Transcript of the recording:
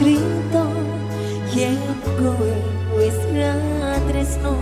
cerita yang kowe wis ngatresno